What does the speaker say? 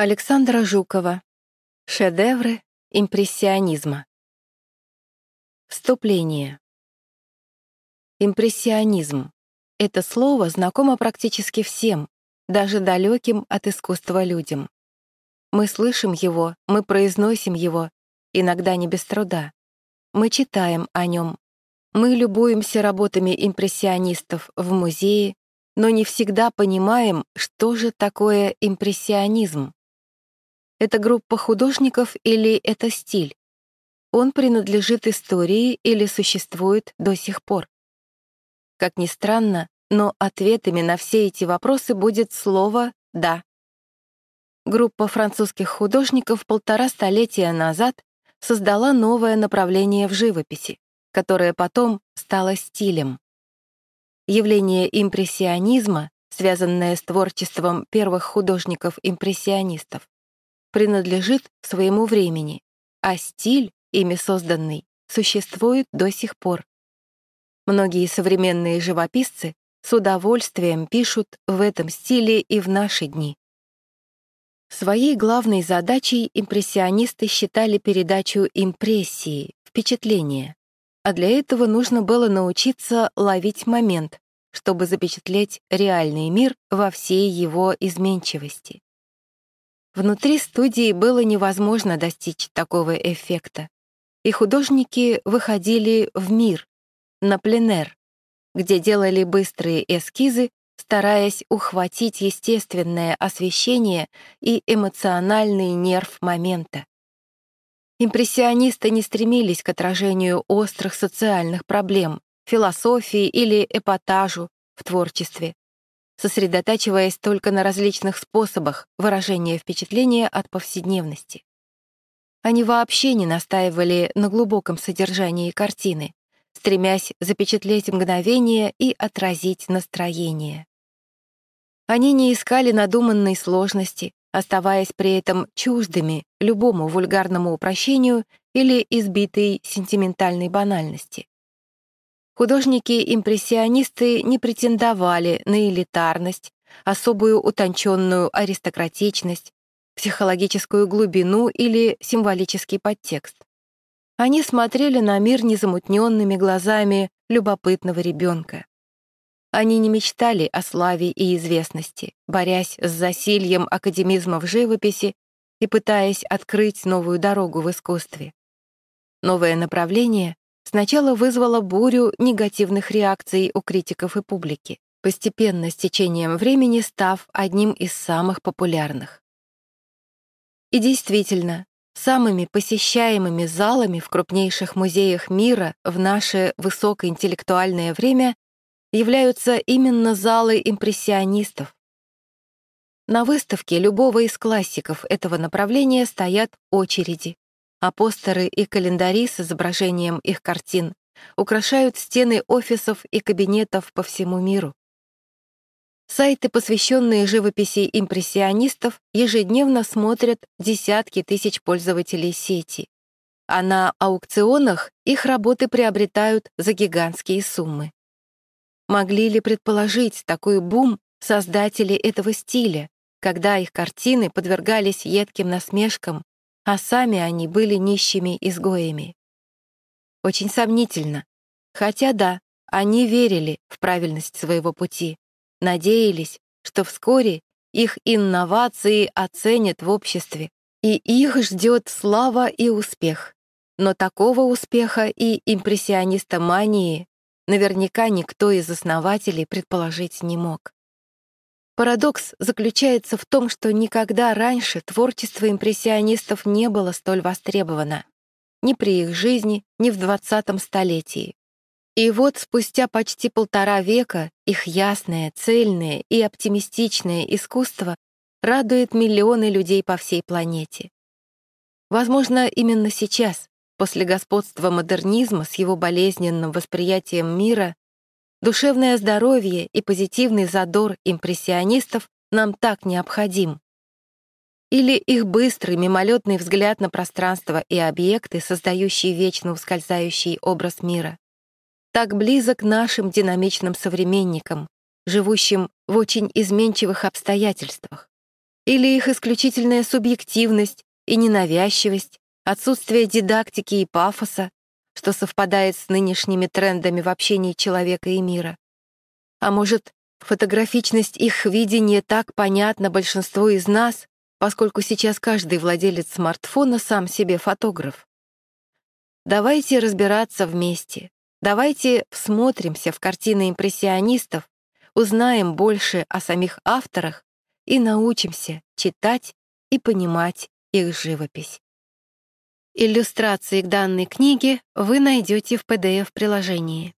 Александра Жукова. Шедевры импрессионизма. Вступление. Импрессионизм. Это слово знакомо практически всем, даже далеким от искусства людям. Мы слышим его, мы произносим его, иногда не без труда. Мы читаем о нем. Мы любуемся работами импрессионистов в музее, но не всегда понимаем, что же такое импрессионизм. Это группа художников или это стиль? Он принадлежит истории или существует до сих пор? Как ни странно, но ответами на все эти вопросы будет слово «да». Группа французских художников полтора столетия назад создала новое направление в живописи, которое потом стало стилем. Явление импрессионизма, связанное с творчеством первых художников-импрессионистов, принадлежит своему времени, а стиль, ими созданный, существует до сих пор. Многие современные живописцы с удовольствием пишут в этом стиле и в наши дни. Своей главной задачей импрессионисты считали передачу импрессии, впечатления, а для этого нужно было научиться ловить момент, чтобы запечатлеть реальный мир во всей его изменчивости. Внутри студии было невозможно достичь такого эффекта, и художники выходили в мир, на пленэр, где делали быстрые эскизы, стараясь ухватить естественное освещение и эмоциональный нерв момента. Импрессионисты не стремились к отражению острых социальных проблем, философии или эпатажу в творчестве сосредотачиваясь только на различных способах выражения впечатления от повседневности. Они вообще не настаивали на глубоком содержании картины, стремясь запечатлеть мгновение и отразить настроение. Они не искали надуманной сложности, оставаясь при этом чуждыми любому вульгарному упрощению или избитой сентиментальной банальности. Художники-импрессионисты не претендовали на элитарность, особую утонченную аристократичность, психологическую глубину или символический подтекст. Они смотрели на мир незамутненными глазами любопытного ребенка. Они не мечтали о славе и известности, борясь с засильем академизма в живописи и пытаясь открыть новую дорогу в искусстве. Новое направление сначала вызвало бурю негативных реакций у критиков и публики, постепенно с течением времени став одним из самых популярных. И действительно, самыми посещаемыми залами в крупнейших музеях мира в наше высокоинтеллектуальное время являются именно залы импрессионистов. На выставке любого из классиков этого направления стоят очереди, а постеры и календари с изображением их картин украшают стены офисов и кабинетов по всему миру. Сайты, посвященные живописи импрессионистов, ежедневно смотрят десятки тысяч пользователей сети, а на аукционах их работы приобретают за гигантские суммы. Могли ли предположить такой бум создатели этого стиля, когда их картины подвергались едким насмешкам а сами они были нищими изгоями. Очень сомнительно. Хотя да, они верили в правильность своего пути, надеялись, что вскоре их инновации оценят в обществе, и их ждет слава и успех. Но такого успеха и импрессионистомании наверняка никто из основателей предположить не мог. Парадокс заключается в том, что никогда раньше творчество импрессионистов не было столь востребовано. Ни при их жизни, ни в 20 столетии. И вот спустя почти полтора века их ясное, цельное и оптимистичное искусство радует миллионы людей по всей планете. Возможно, именно сейчас, после господства модернизма с его болезненным восприятием мира, Душевное здоровье и позитивный задор импрессионистов нам так необходим. Или их быстрый мимолетный взгляд на пространство и объекты, создающие вечно ускользающий образ мира. Так близок нашим динамичным современникам, живущим в очень изменчивых обстоятельствах. Или их исключительная субъективность и ненавязчивость, отсутствие дидактики и пафоса, что совпадает с нынешними трендами в общении человека и мира. А может, фотографичность их видения так понятна большинству из нас, поскольку сейчас каждый владелец смартфона сам себе фотограф. Давайте разбираться вместе. Давайте всмотримся в картины импрессионистов, узнаем больше о самих авторах и научимся читать и понимать их живопись. Иллюстрации к данной книге вы найдете в PDF-приложении.